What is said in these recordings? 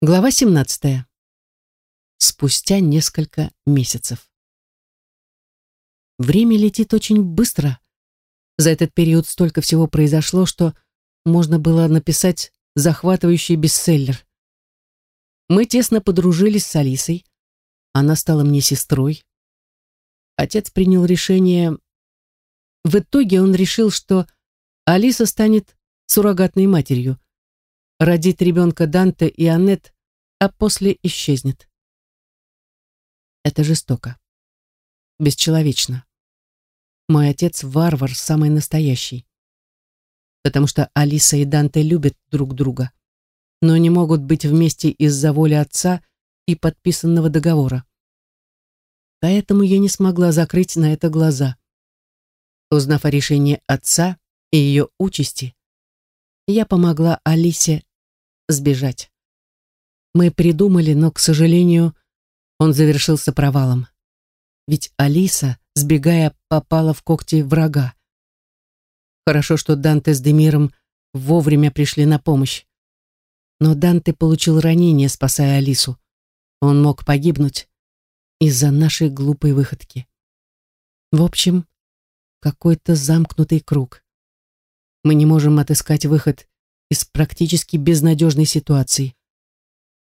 Глава 17. Спустя несколько месяцев. Время летит очень быстро. За этот период столько всего произошло, что можно было написать захватывающий бестселлер. Мы тесно подружились с Алисой. Она стала мне сестрой. Отец принял решение... В итоге он решил, что Алиса станет суррогатной матерью, родит ребенка Данте и Аннет, а после исчезнет. Это жестоко. Бесчеловечно. Мой отец варвар, самый настоящий. Потому что Алиса и Данте любят друг друга, но не могут быть вместе из-за воли отца и подписанного договора. Поэтому я не смогла закрыть на это глаза. Узнав о решении отца и ее участи, я помогла Алисе сбежать. Мы придумали, но, к сожалению, он завершился провалом. Ведь Алиса, сбегая, попала в когти врага. Хорошо, что Данте с Демиром вовремя пришли на помощь. Но Данте получил ранение, спасая Алису. Он мог погибнуть из-за нашей глупой выходки. В общем, какой-то замкнутый круг. Мы не можем отыскать выход из практически безнадежной ситуации.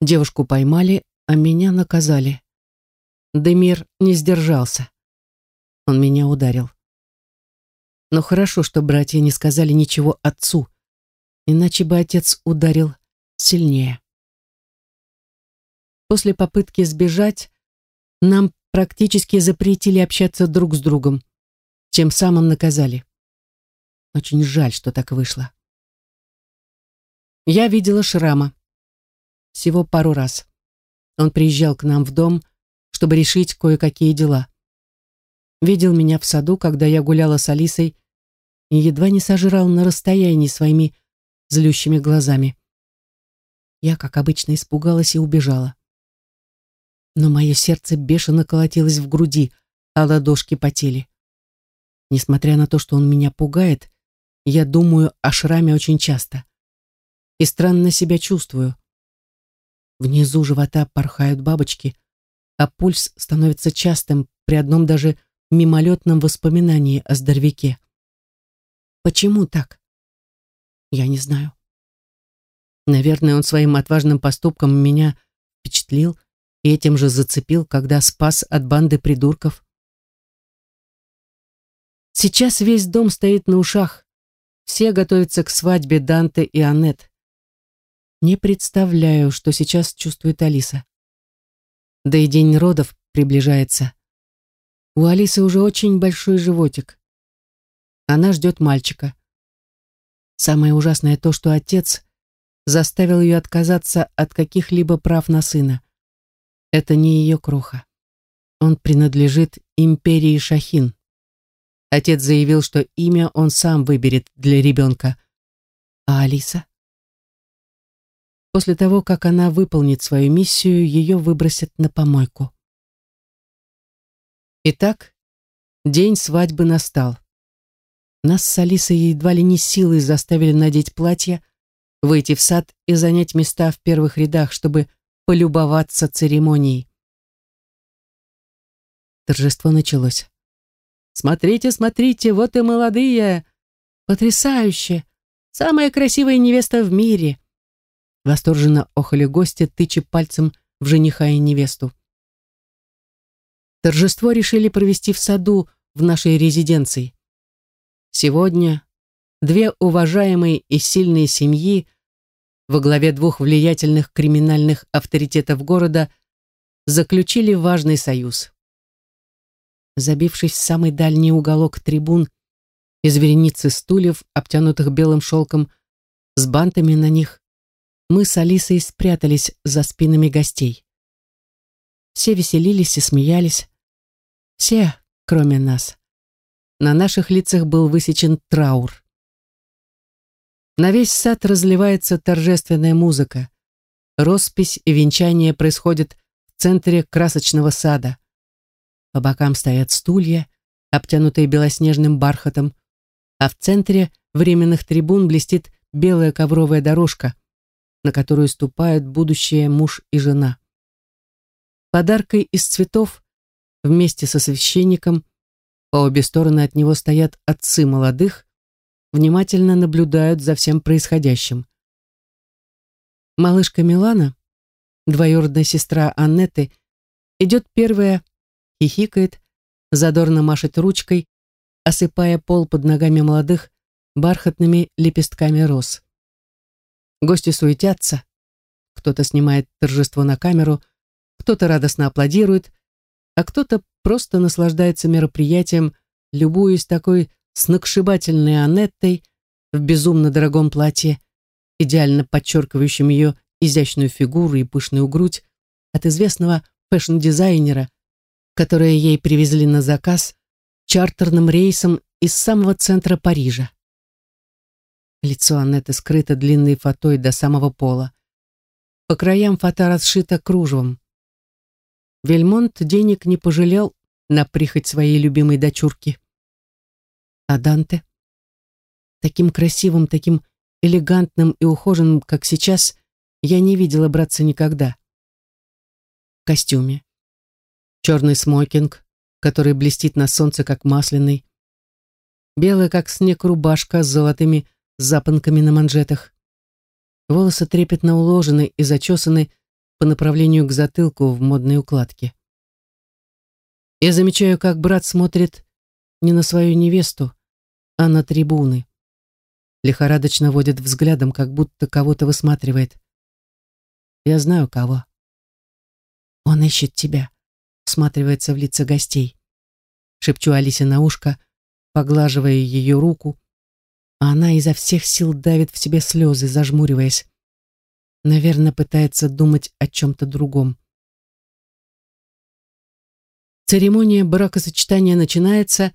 Девушку поймали, а меня наказали. Демир не сдержался. Он меня ударил. Но хорошо, что братья не сказали ничего отцу, иначе бы отец ударил сильнее. После попытки сбежать нам практически запретили общаться друг с другом, тем самым наказали. Очень жаль, что так вышло. Я видела шрама. Всего пару раз. Он приезжал к нам в дом, чтобы решить кое-какие дела. Видел меня в саду, когда я гуляла с Алисой, и едва не сожрал на расстоянии своими злющими глазами. Я, как обычно, испугалась и убежала. Но мое сердце бешено колотилось в груди, а ладошки потели. Несмотря на то, что он меня пугает, я думаю о шраме очень часто и странно себя чувствую. Внизу живота порхают бабочки, а пульс становится частым при одном даже мимолетном воспоминании о здоровяке. Почему так? Я не знаю. Наверное, он своим отважным поступком меня впечатлил и этим же зацепил, когда спас от банды придурков. Сейчас весь дом стоит на ушах. Все готовятся к свадьбе Данте и Аннет. Не представляю, что сейчас чувствует Алиса. Да и день родов приближается. У Алисы уже очень большой животик. Она ждет мальчика. Самое ужасное то, что отец заставил ее отказаться от каких-либо прав на сына. Это не ее кроха. Он принадлежит империи Шахин. Отец заявил, что имя он сам выберет для ребенка. А Алиса? После того, как она выполнит свою миссию, ее выбросят на помойку. Итак, день свадьбы настал. Нас с Алисой едва ли не силой заставили надеть платье, выйти в сад и занять места в первых рядах, чтобы полюбоваться церемонией. Торжество началось. «Смотрите, смотрите, вот и молодые! Потрясающе! Самая красивая невеста в мире!» Восторженно охали гости, тыча пальцем в жениха и невесту. Торжество решили провести в саду в нашей резиденции. Сегодня две уважаемые и сильные семьи во главе двух влиятельных криминальных авторитетов города заключили важный союз. Забившись в самый дальний уголок трибун из вереницы стульев, обтянутых белым шелком, с бантами на них, мы с Алисой спрятались за спинами гостей. Все веселились и смеялись. Все, кроме нас. На наших лицах был высечен траур. На весь сад разливается торжественная музыка. Роспись и венчание происходят в центре красочного сада. По бокам стоят стулья, обтянутые белоснежным бархатом, а в центре временных трибун блестит белая ковровая дорожка, на которую ступают будущее муж и жена. Подаркой из цветов вместе со священником по обе стороны от него стоят отцы молодых, внимательно наблюдают за всем происходящим. Малышка Милана, двоюродная сестра Аннеты, идет первая, хихикает, задорно машет ручкой, осыпая пол под ногами молодых бархатными лепестками роз. Гости суетятся, кто-то снимает торжество на камеру, кто-то радостно аплодирует, а кто-то просто наслаждается мероприятием, любуясь такой сногсшибательной Анеттой в безумно дорогом платье, идеально подчеркивающем ее изящную фигуру и пышную грудь от известного фэшн-дизайнера, которое ей привезли на заказ чартерным рейсом из самого центра Парижа. Лицо Аннеты скрыто длинной фатой до самого пола. По краям фата расшита кружевом. Вельмонт денег не пожалел на прихоть своей любимой дочурки. А Данте? Таким красивым, таким элегантным и ухоженным, как сейчас, я не видела братца никогда. В костюме. Черный смокинг, который блестит на солнце, как масляный. Белая, как снег, рубашка с золотыми запонками на манжетах. Волосы трепетно уложены и зачесаны по направлению к затылку в модной укладке. Я замечаю, как брат смотрит не на свою невесту, а на трибуны. Лихорадочно водит взглядом, как будто кого-то высматривает. Я знаю, кого. Он ищет тебя, всматривается в лица гостей. Шепчу Алисе на ушко, поглаживая ее руку, а она изо всех сил давит в себе слезы, зажмуриваясь. Наверное, пытается думать о чем-то другом. Церемония бракосочетания начинается,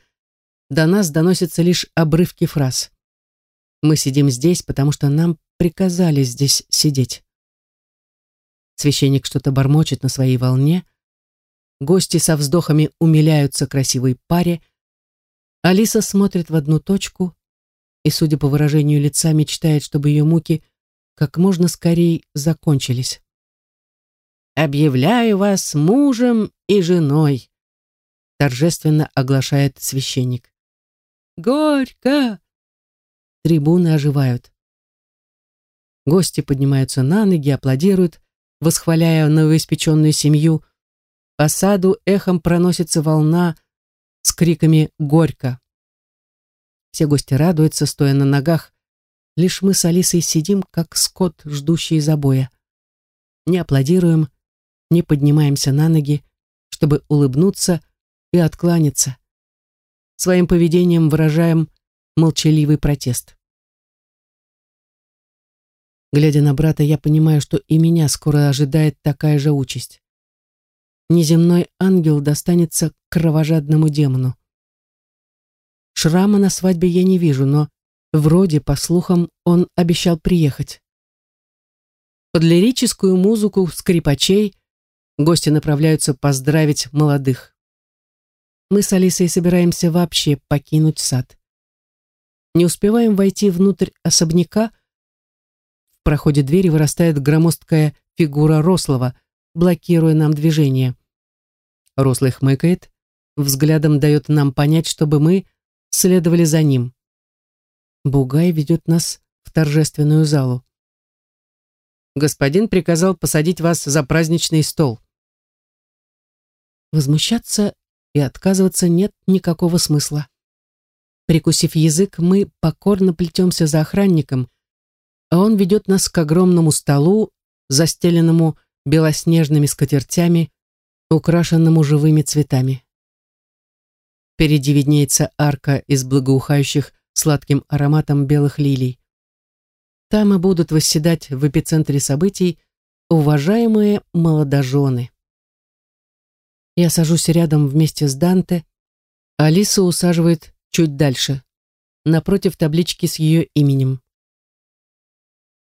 до нас доносятся лишь обрывки фраз. Мы сидим здесь, потому что нам приказали здесь сидеть. Священник что-то бормочет на своей волне. Гости со вздохами умиляются красивой паре. Алиса смотрит в одну точку и, судя по выражению лица, мечтает, чтобы ее муки как можно скорее закончились. «Объявляю вас мужем и женой», торжественно оглашает священник. «Горько!» Трибуны оживают. Гости поднимаются на ноги, аплодируют, восхваляя новоиспеченную семью. По саду эхом проносится волна с криками «Горько!». Все гости радуются, стоя на ногах. Лишь мы с Алисой сидим, как скот, ждущий забоя. Не аплодируем, не поднимаемся на ноги, чтобы улыбнуться и откланяться. Своим поведением выражаем молчаливый протест. Глядя на брата, я понимаю, что и меня скоро ожидает такая же участь. Неземной ангел достанется кровожадному демону. Шрама на свадьбе я не вижу, но вроде, по слухам, он обещал приехать. Под лирическую музыку скрипачей гости направляются поздравить молодых. Мы с Алисой собираемся вообще покинуть сад. Не успеваем войти внутрь особняка. В проходе двери вырастает громоздкая фигура Рослова, блокируя нам движение. Рослый хмыкает, взглядом дает нам понять, чтобы мы следовали за ним. Бугай ведет нас в торжественную залу. Господин приказал посадить вас за праздничный стол. Возмущаться и отказываться нет никакого смысла. Прикусив язык, мы покорно плетемся за охранником, а он ведет нас к огромному столу, застеленному белоснежными скатертями, украшенному живыми цветами. Впереди виднеется арка из благоухающих сладким ароматом белых лилий. Там и будут восседать в эпицентре событий уважаемые молодожены. Я сажусь рядом вместе с Данте, Алиса усаживает чуть дальше, напротив таблички с ее именем.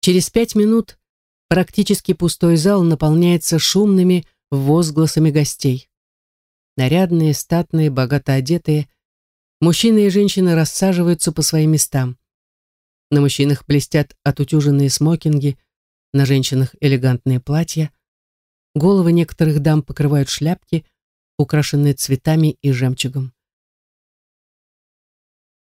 Через пять минут практически пустой зал наполняется шумными возгласами гостей. Нарядные, статные, богато одетые, мужчины и женщины рассаживаются по своим местам. На мужчинах блестят отутюженные смокинги, на женщинах элегантные платья. Головы некоторых дам покрывают шляпки, украшенные цветами и жемчугом.